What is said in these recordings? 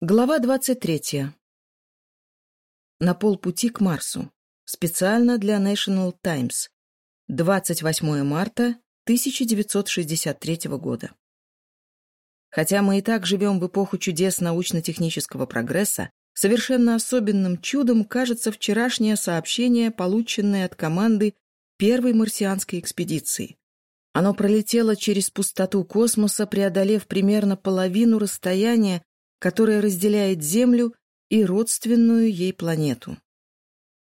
Глава 23. На полпути к Марсу. Специально для National Times. 28 марта 1963 года. Хотя мы и так живем в эпоху чудес научно-технического прогресса, совершенно особенным чудом кажется вчерашнее сообщение, полученное от команды первой марсианской экспедиции. Оно пролетело через пустоту космоса, преодолев примерно половину расстояния, которая разделяет Землю и родственную ей планету.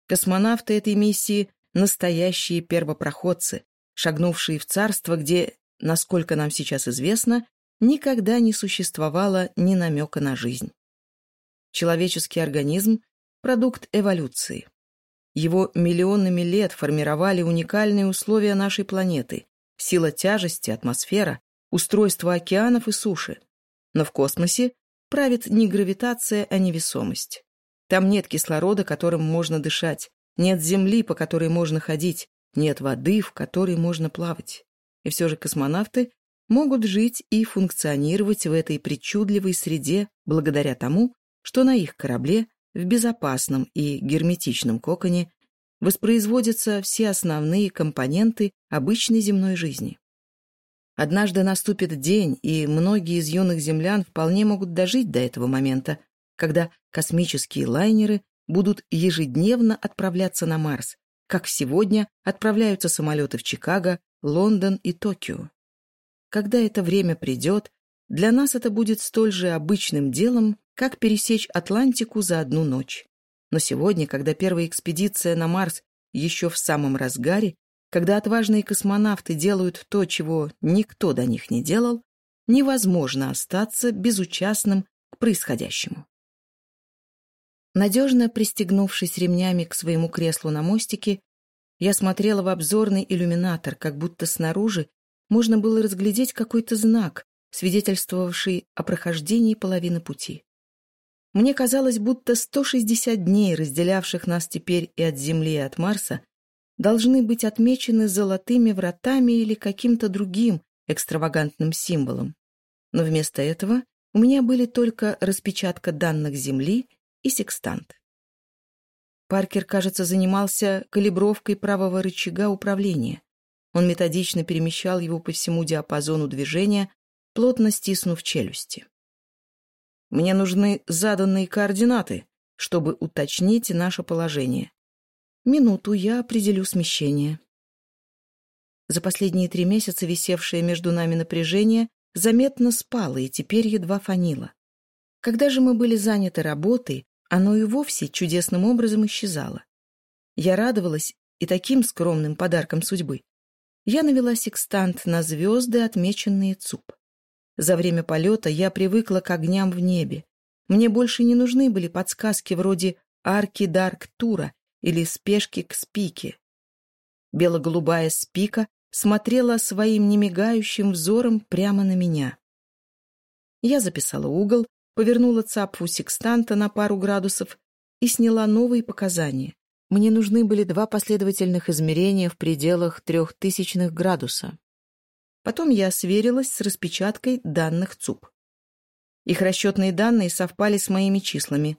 Космонавты этой миссии – настоящие первопроходцы, шагнувшие в царство, где, насколько нам сейчас известно, никогда не существовало ни намека на жизнь. Человеческий организм – продукт эволюции. Его миллионами лет формировали уникальные условия нашей планеты – сила тяжести, атмосфера, устройство океанов и суши. Но в космосе правит не гравитация, а невесомость. Там нет кислорода, которым можно дышать, нет земли, по которой можно ходить, нет воды, в которой можно плавать. И все же космонавты могут жить и функционировать в этой причудливой среде благодаря тому, что на их корабле в безопасном и герметичном коконе воспроизводятся все основные компоненты обычной земной жизни. Однажды наступит день, и многие из юных землян вполне могут дожить до этого момента, когда космические лайнеры будут ежедневно отправляться на Марс, как сегодня отправляются самолеты в Чикаго, Лондон и Токио. Когда это время придет, для нас это будет столь же обычным делом, как пересечь Атлантику за одну ночь. Но сегодня, когда первая экспедиция на Марс еще в самом разгаре, когда отважные космонавты делают то, чего никто до них не делал, невозможно остаться безучастным к происходящему. Надежно пристегнувшись ремнями к своему креслу на мостике, я смотрела в обзорный иллюминатор, как будто снаружи можно было разглядеть какой-то знак, свидетельствовавший о прохождении половины пути. Мне казалось, будто 160 дней, разделявших нас теперь и от Земли, и от Марса, должны быть отмечены золотыми вратами или каким-то другим экстравагантным символом. Но вместо этого у меня были только распечатка данных Земли и секстант. Паркер, кажется, занимался калибровкой правого рычага управления. Он методично перемещал его по всему диапазону движения, плотно стиснув челюсти. «Мне нужны заданные координаты, чтобы уточнить наше положение», минуту я определю смещение. За последние три месяца висевшее между нами напряжение заметно спало и теперь едва фанило. Когда же мы были заняты работой, оно и вовсе чудесным образом исчезало. Я радовалась и таким скромным подарком судьбы. Я навела секстант на звезды, отмеченные ЦУП. За время полета я привыкла к огням в небе. Мне больше не нужны были подсказки вроде арки Дарк Тура или спешки к спике. Бело-голубая спика смотрела своим немигающим взором прямо на меня. Я записала угол, повернула цапфу секстанта на пару градусов и сняла новые показания. Мне нужны были два последовательных измерения в пределах трехтысячных градуса. Потом я сверилась с распечаткой данных ЦУП. Их расчетные данные совпали с моими числами.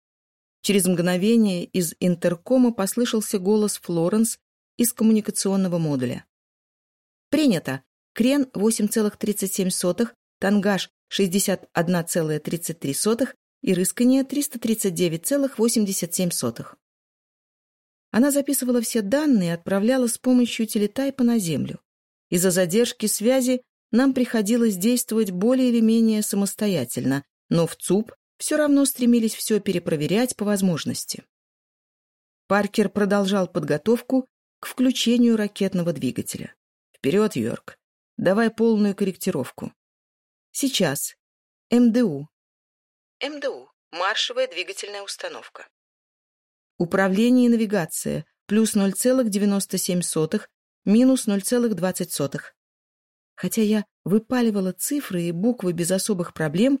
Через мгновение из интеркома послышался голос Флоренс из коммуникационного модуля. «Принято. Крен 8,37, тангаж 61,33 и рыскание 339,87». Она записывала все данные и отправляла с помощью телетайпа на Землю. Из-за задержки связи нам приходилось действовать более или менее самостоятельно, но в ЦУП все равно стремились все перепроверять по возможности. Паркер продолжал подготовку к включению ракетного двигателя. «Вперед, Йорк! Давай полную корректировку. Сейчас. МДУ. МДУ. Маршевая двигательная установка. Управление и навигация. Плюс 0,97, минус 0,20. Хотя я выпаливала цифры и буквы без особых проблем,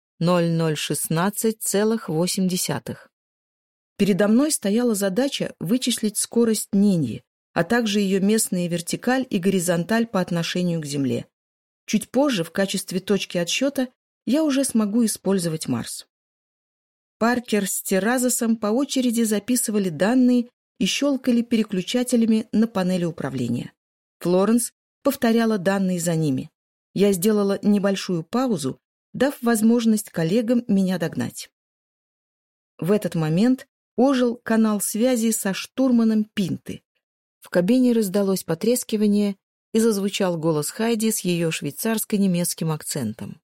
0,016,8. Передо мной стояла задача вычислить скорость Ниньи, а также ее местные вертикаль и горизонталь по отношению к Земле. Чуть позже, в качестве точки отсчета, я уже смогу использовать Марс. Паркер с Теразосом по очереди записывали данные и щелкали переключателями на панели управления. Флоренс повторяла данные за ними. Я сделала небольшую паузу, дав возможность коллегам меня догнать. В этот момент ожил канал связи со штурманом Пинты. В кабине раздалось потрескивание и зазвучал голос Хайди с ее швейцарско-немецким акцентом.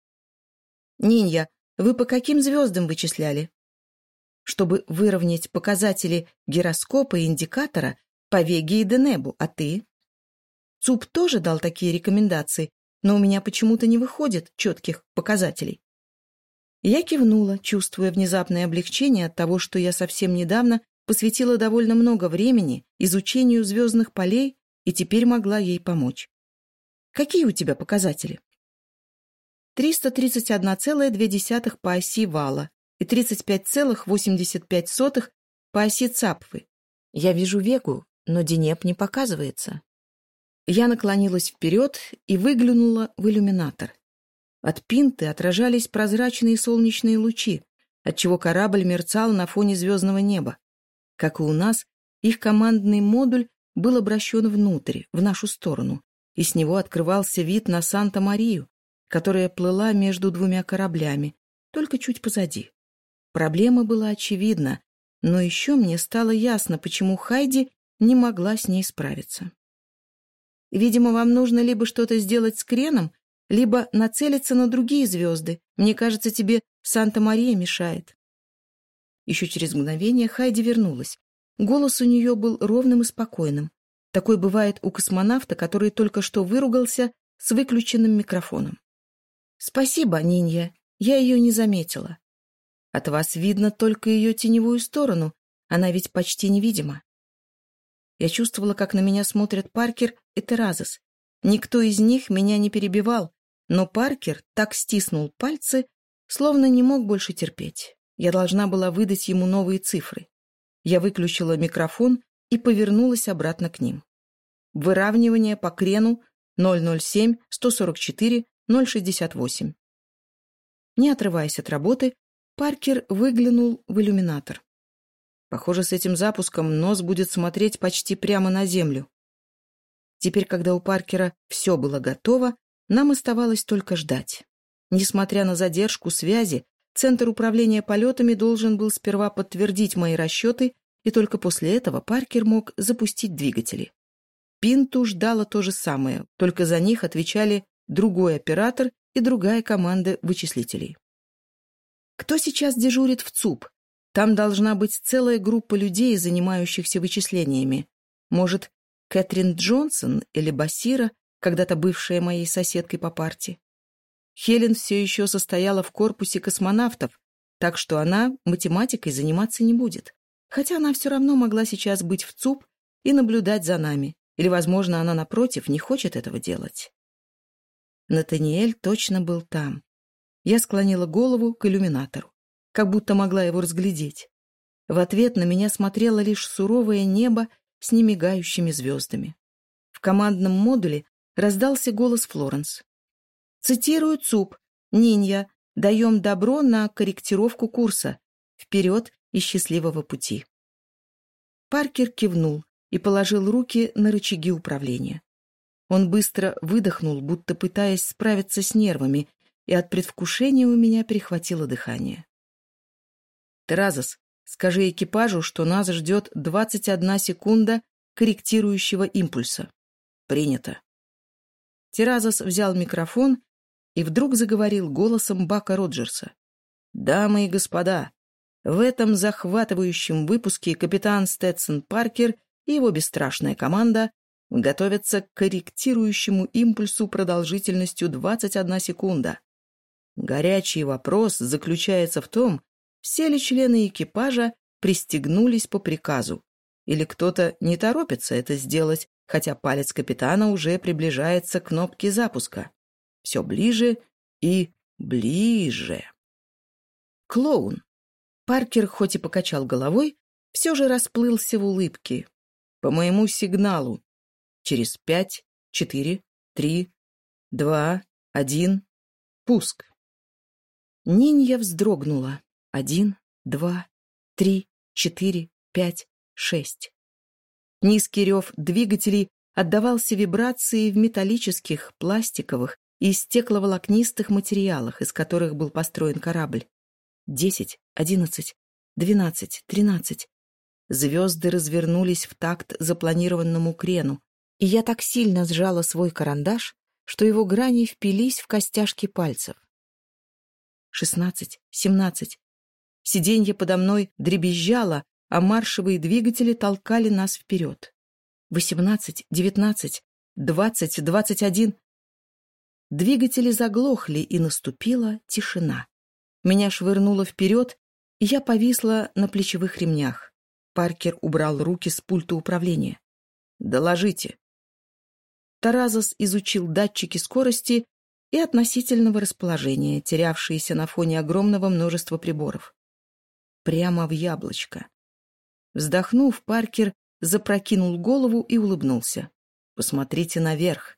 «Нинья, вы по каким звездам вычисляли?» «Чтобы выровнять показатели гироскопа и индикатора по Веге и Денебу, а ты?» «ЦУП тоже дал такие рекомендации но у меня почему-то не выходит четких показателей. Я кивнула, чувствуя внезапное облегчение от того, что я совсем недавно посвятила довольно много времени изучению звездных полей и теперь могла ей помочь. Какие у тебя показатели? 331,2 по оси вала и 35,85 по оси цапфы. Я вижу вегу, но Денеп не показывается. Я наклонилась вперед и выглянула в иллюминатор. От пинты отражались прозрачные солнечные лучи, отчего корабль мерцал на фоне звездного неба. Как и у нас, их командный модуль был обращен внутрь, в нашу сторону, и с него открывался вид на Санта-Марию, которая плыла между двумя кораблями, только чуть позади. Проблема была очевидна, но еще мне стало ясно, почему Хайди не могла с ней справиться. Видимо, вам нужно либо что-то сделать с креном, либо нацелиться на другие звезды. Мне кажется, тебе Санта-Мария мешает». Еще через мгновение Хайди вернулась. Голос у нее был ровным и спокойным. Такой бывает у космонавта, который только что выругался с выключенным микрофоном. «Спасибо, Нинья, я ее не заметила. От вас видно только ее теневую сторону, она ведь почти невидима». Я чувствовала, как на меня смотрят Паркер и Теразес. Никто из них меня не перебивал, но Паркер так стиснул пальцы, словно не мог больше терпеть. Я должна была выдать ему новые цифры. Я выключила микрофон и повернулась обратно к ним. Выравнивание по крену 007, 144, 068. Не отрываясь от работы, Паркер выглянул в иллюминатор. Похоже, с этим запуском нос будет смотреть почти прямо на землю. Теперь, когда у Паркера все было готово, нам оставалось только ждать. Несмотря на задержку связи, Центр управления полетами должен был сперва подтвердить мои расчеты, и только после этого Паркер мог запустить двигатели. Пинту ждала то же самое, только за них отвечали другой оператор и другая команда вычислителей. Кто сейчас дежурит в ЦУП? Там должна быть целая группа людей, занимающихся вычислениями. Может, Кэтрин Джонсон или Басира, когда-то бывшая моей соседкой по парте. Хелен все еще состояла в корпусе космонавтов, так что она математикой заниматься не будет. Хотя она все равно могла сейчас быть в ЦУП и наблюдать за нами. Или, возможно, она, напротив, не хочет этого делать. Натаниэль точно был там. Я склонила голову к иллюминатору. как будто могла его разглядеть. В ответ на меня смотрело лишь суровое небо с немигающими звездами. В командном модуле раздался голос Флоренс. Цитирую ЦУП. «Нинья, даем добро на корректировку курса. Вперед и счастливого пути». Паркер кивнул и положил руки на рычаги управления. Он быстро выдохнул, будто пытаясь справиться с нервами, и от предвкушения у меня перехватило дыхание. «Теразос, скажи экипажу, что нас ждет 21 секунда корректирующего импульса». «Принято». Теразос взял микрофон и вдруг заговорил голосом Бака Роджерса. «Дамы и господа, в этом захватывающем выпуске капитан Стэдсон Паркер и его бесстрашная команда готовятся к корректирующему импульсу продолжительностью 21 секунда. Горячий вопрос заключается в том, все ли члены экипажа пристегнулись по приказу. Или кто-то не торопится это сделать, хотя палец капитана уже приближается к кнопке запуска. Все ближе и ближе. Клоун. Паркер, хоть и покачал головой, все же расплылся в улыбке. По моему сигналу. Через пять, четыре, три, два, один. Пуск. Нинья вздрогнула. Один, два, три, четыре, пять, шесть. Низкий рев двигателей отдавался вибрации в металлических, пластиковых и стекловолокнистых материалах, из которых был построен корабль. Десять, одиннадцать, двенадцать, тринадцать. Звезды развернулись в такт запланированному крену, и я так сильно сжала свой карандаш, что его грани впились в костяшки пальцев. Шестнадцать, семнадцать, Сиденье подо мной дребезжало, а маршевые двигатели толкали нас вперед. Восемнадцать, девятнадцать, двадцать, двадцать один. Двигатели заглохли, и наступила тишина. Меня швырнуло вперед, и я повисла на плечевых ремнях. Паркер убрал руки с пульта управления. «Доложите». Таразос изучил датчики скорости и относительного расположения, терявшиеся на фоне огромного множества приборов прямо в яблочко. Вздохнув, Паркер запрокинул голову и улыбнулся. «Посмотрите наверх».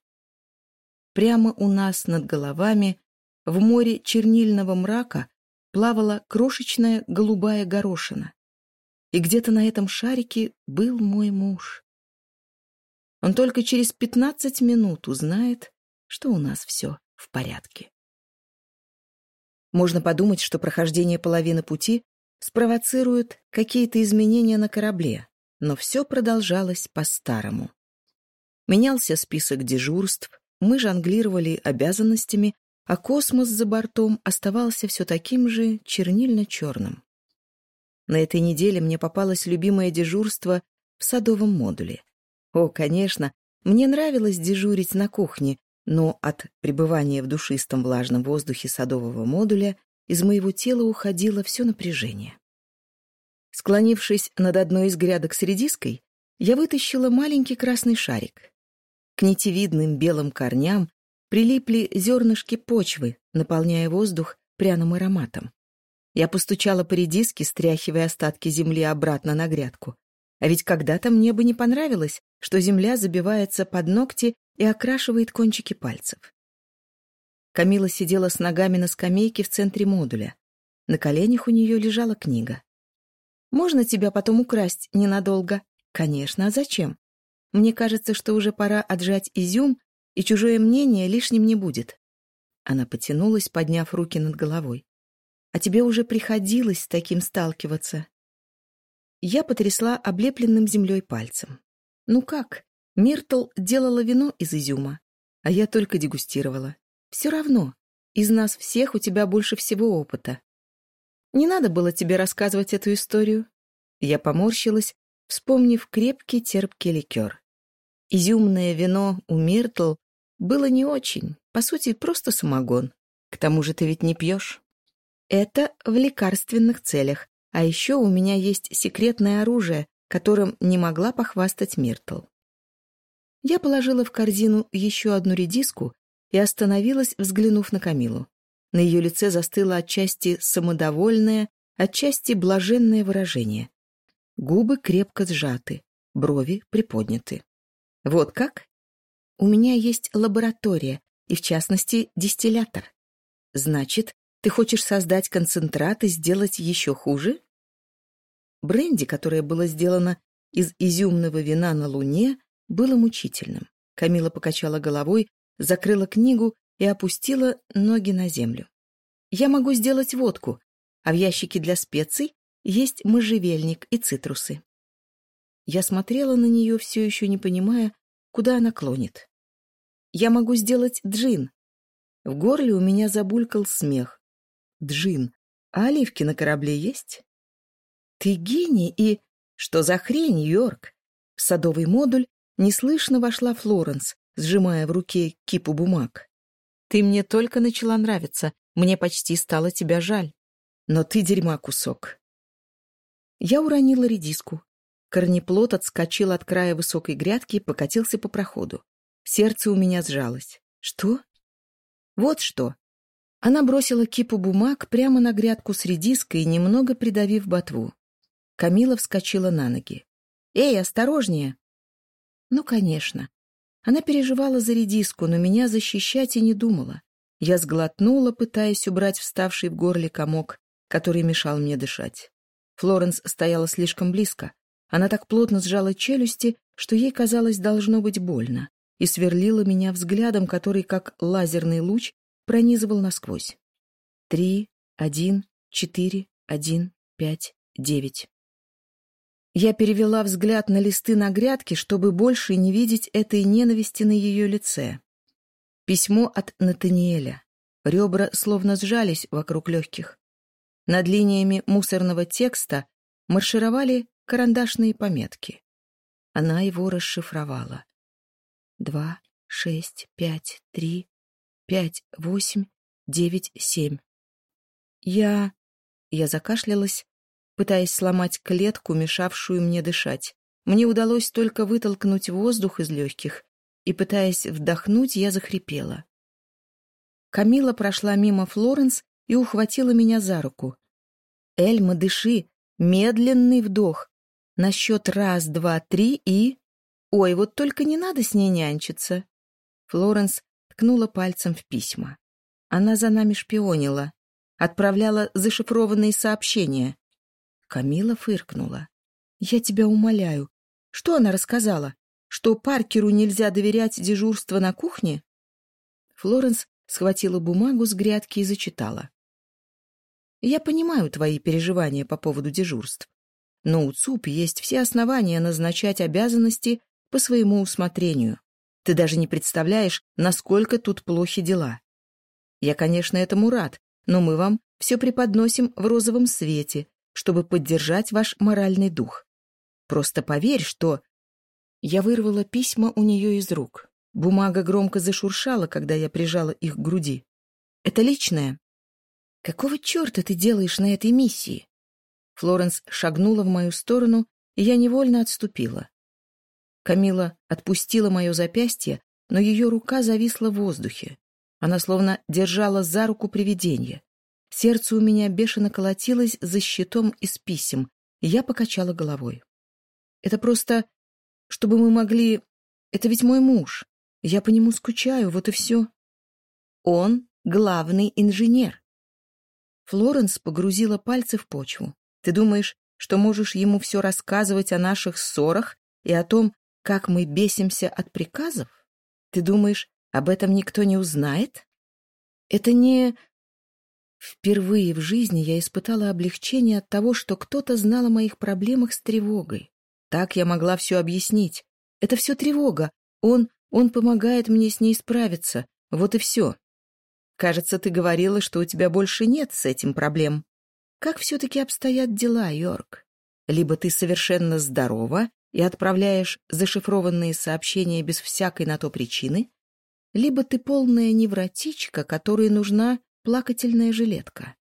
Прямо у нас над головами, в море чернильного мрака, плавала крошечная голубая горошина. И где-то на этом шарике был мой муж. Он только через пятнадцать минут узнает, что у нас все в порядке. Можно подумать, что прохождение половины пути Спровоцируют какие-то изменения на корабле, но все продолжалось по-старому. Менялся список дежурств, мы жонглировали обязанностями, а космос за бортом оставался все таким же чернильно-черным. На этой неделе мне попалось любимое дежурство в садовом модуле. О, конечно, мне нравилось дежурить на кухне, но от пребывания в душистом влажном воздухе садового модуля из моего тела уходило все напряжение. Склонившись над одной из грядок с редиской, я вытащила маленький красный шарик. К нитевидным белым корням прилипли зернышки почвы, наполняя воздух пряным ароматом. Я постучала по редиске, стряхивая остатки земли обратно на грядку. А ведь когда-то мне бы не понравилось, что земля забивается под ногти и окрашивает кончики пальцев. Камила сидела с ногами на скамейке в центре модуля. На коленях у нее лежала книга. «Можно тебя потом украсть ненадолго?» «Конечно, а зачем? Мне кажется, что уже пора отжать изюм, и чужое мнение лишним не будет». Она потянулась, подняв руки над головой. «А тебе уже приходилось с таким сталкиваться?» Я потрясла облепленным землей пальцем. «Ну как? Миртл делала вино из изюма, а я только дегустировала. Все равно, из нас всех у тебя больше всего опыта. Не надо было тебе рассказывать эту историю. Я поморщилась, вспомнив крепкий терпкий ликер. Изюмное вино у Миртл было не очень, по сути, просто самогон. К тому же ты ведь не пьешь. Это в лекарственных целях. А еще у меня есть секретное оружие, которым не могла похвастать Миртл. Я положила в корзину еще одну редиску и остановилась, взглянув на Камилу. На ее лице застыло отчасти самодовольное, отчасти блаженное выражение. Губы крепко сжаты, брови приподняты. «Вот как?» «У меня есть лаборатория, и, в частности, дистиллятор. Значит, ты хочешь создать концентрат и сделать еще хуже?» Бренди, которое было сделано из изюмного вина на Луне, было мучительным. Камила покачала головой, закрыла книгу и опустила ноги на землю. «Я могу сделать водку, а в ящике для специй есть можжевельник и цитрусы. Я смотрела на нее, все еще не понимая, куда она клонит. Я могу сделать джин. В горле у меня забулькал смех. Джин. А оливки на корабле есть? Ты гений и... Что за хрень, Йорк? В садовый модуль неслышно вошла Флоренс, сжимая в руке кипу бумаг. «Ты мне только начала нравиться. Мне почти стало тебя жаль. Но ты дерьма кусок». Я уронила редиску. Корнеплод отскочил от края высокой грядки и покатился по проходу. Сердце у меня сжалось. «Что?» «Вот что!» Она бросила кипу бумаг прямо на грядку с редиской, немного придавив ботву. Камила вскочила на ноги. «Эй, осторожнее!» Ну, конечно. Она переживала за редиску, но меня защищать и не думала. Я сглотнула, пытаясь убрать вставший в горле комок, который мешал мне дышать. Флоренс стояла слишком близко. Она так плотно сжала челюсти, что ей казалось должно быть больно, и сверлила меня взглядом, который, как лазерный луч, пронизывал насквозь. Три, один, четыре, один, пять, девять. Я перевела взгляд на листы на грядке, чтобы больше не видеть этой ненависти на ее лице. Письмо от Натаниэля. Ребра словно сжались вокруг легких. Над линиями мусорного текста маршировали карандашные пометки. Она его расшифровала. Два, шесть, пять, три, пять, восемь, девять, семь. Я... Я закашлялась, пытаясь сломать клетку, мешавшую мне дышать. Мне удалось только вытолкнуть воздух из легких, и, пытаясь вдохнуть, я захрипела. Камила прошла мимо Флоренс и ухватила меня за руку. «Эльма, дыши! Медленный вдох! На счет раз, два, три и...» «Ой, вот только не надо с ней нянчиться!» Флоренс ткнула пальцем в письма. Она за нами шпионила, отправляла зашифрованные сообщения. Камила фыркнула. «Я тебя умоляю. Что она рассказала? Что Паркеру нельзя доверять дежурство на кухне?» Флоренс схватила бумагу с грядки и зачитала. «Я понимаю твои переживания по поводу дежурств, но у ЦУП есть все основания назначать обязанности по своему усмотрению. Ты даже не представляешь, насколько тут плохи дела. Я, конечно, этому рад, но мы вам все преподносим в розовом свете, чтобы поддержать ваш моральный дух. Просто поверь, что...» Я вырвала письма у нее из рук. Бумага громко зашуршала, когда я прижала их к груди. «Это личное». «Какого черта ты делаешь на этой миссии?» Флоренс шагнула в мою сторону, и я невольно отступила. Камила отпустила мое запястье, но ее рука зависла в воздухе. Она словно держала за руку привидение. Сердце у меня бешено колотилось за щитом из писем, и я покачала головой. «Это просто, чтобы мы могли... Это ведь мой муж. Я по нему скучаю, вот и все». «Он главный инженер». Флоренс погрузила пальцы в почву. «Ты думаешь, что можешь ему все рассказывать о наших ссорах и о том, как мы бесимся от приказов? Ты думаешь, об этом никто не узнает? Это не... Впервые в жизни я испытала облегчение от того, что кто-то знал о моих проблемах с тревогой. Так я могла все объяснить. Это все тревога. Он... он помогает мне с ней справиться. Вот и все. Кажется, ты говорила, что у тебя больше нет с этим проблем. Как все-таки обстоят дела, Йорк? Либо ты совершенно здорова, и отправляешь зашифрованные сообщения без всякой на то причины, либо ты полная невротичка, которой нужна плакательная жилетка.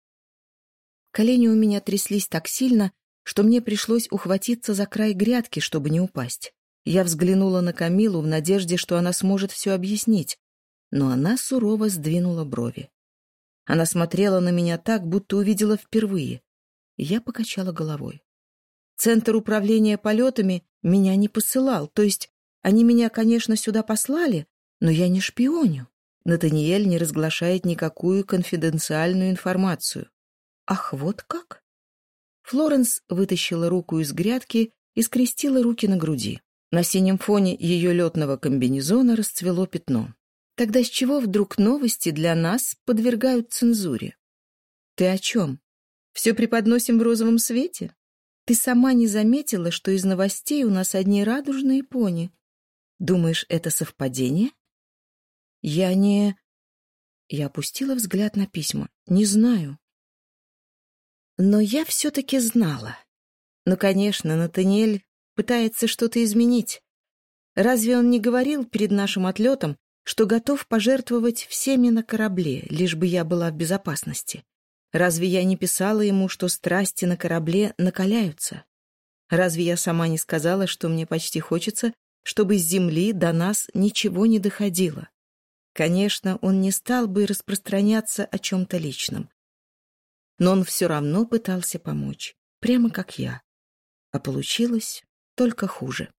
Колени у меня тряслись так сильно, что мне пришлось ухватиться за край грядки, чтобы не упасть. Я взглянула на Камилу в надежде, что она сможет все объяснить, но она сурово сдвинула брови. Она смотрела на меня так, будто увидела впервые. Я покачала головой. Центр управления полетами меня не посылал, то есть они меня, конечно, сюда послали, но я не шпионю. Натаниэль не разглашает никакую конфиденциальную информацию. Ах, вот как? Флоренс вытащила руку из грядки и скрестила руки на груди. На синем фоне ее летного комбинезона расцвело пятно. Тогда с чего вдруг новости для нас подвергают цензуре? Ты о чем? Все преподносим в розовом свете? Ты сама не заметила, что из новостей у нас одни радужные пони. Думаешь, это совпадение? Я не... Я опустила взгляд на письма. Не знаю. Но я все-таки знала. Ну, конечно, Натаниэль пытается что-то изменить. Разве он не говорил перед нашим отлетом, что готов пожертвовать всеми на корабле, лишь бы я была в безопасности? Разве я не писала ему, что страсти на корабле накаляются? Разве я сама не сказала, что мне почти хочется, чтобы с Конечно, он не стал бы распространяться о чем-то личном. Но он все равно пытался помочь, прямо как я. А получилось только хуже.